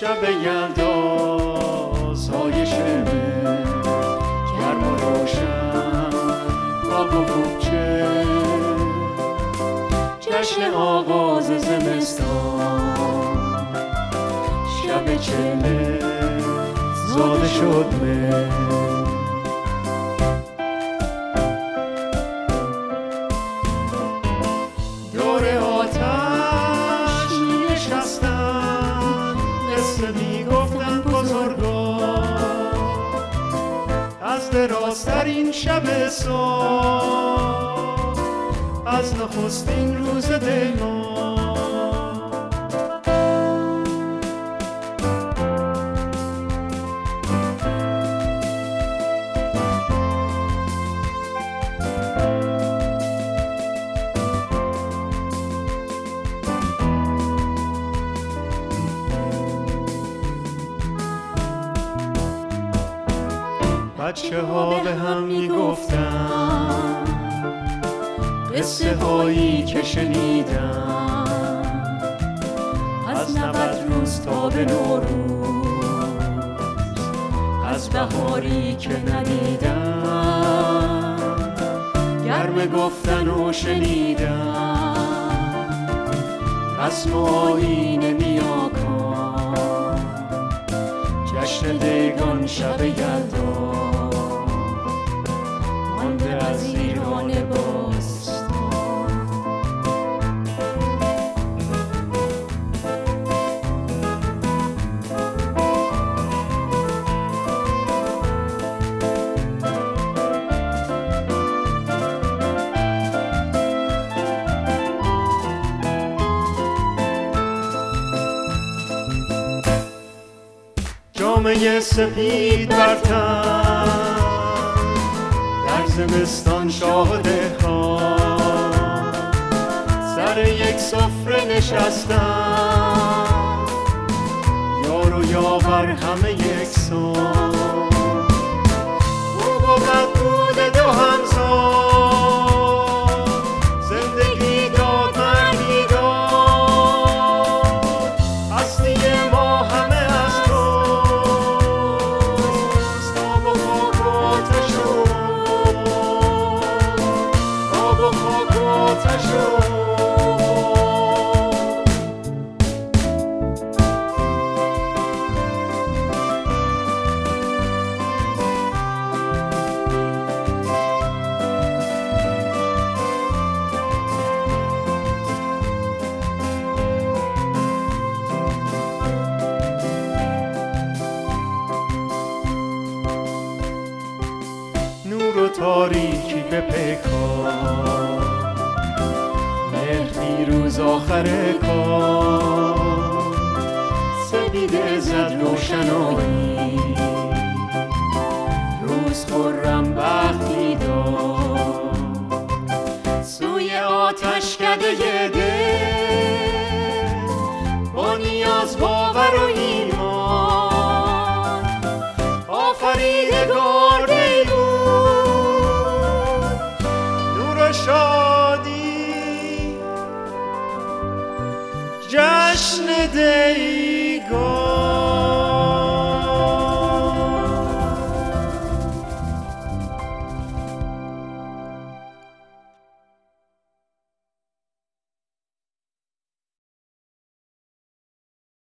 شب یلدا زایش گرم و روشن آب و خوبچه جشن آغاز زمستان. شب چله زاده شد من این شب سال از نخستین روز دیمان بچه ها به هم می‌گفتن؟ قصه هایی که شنیدم از نبت روز تا به نوروز. از بهاری که ندیدم گرم گفتن و شنیدم رسم و آین نیاکان. جشن دیگان شب یلدا جامعه سپید برتن زمستان شاهده ها سر یک سفره نشستن. یار و یاور همه یک تاریکی به پیکار پیروز آخر کار. سپید زد روشنایی. روز خورم بختی داد سوی آتش کده جشن دیگان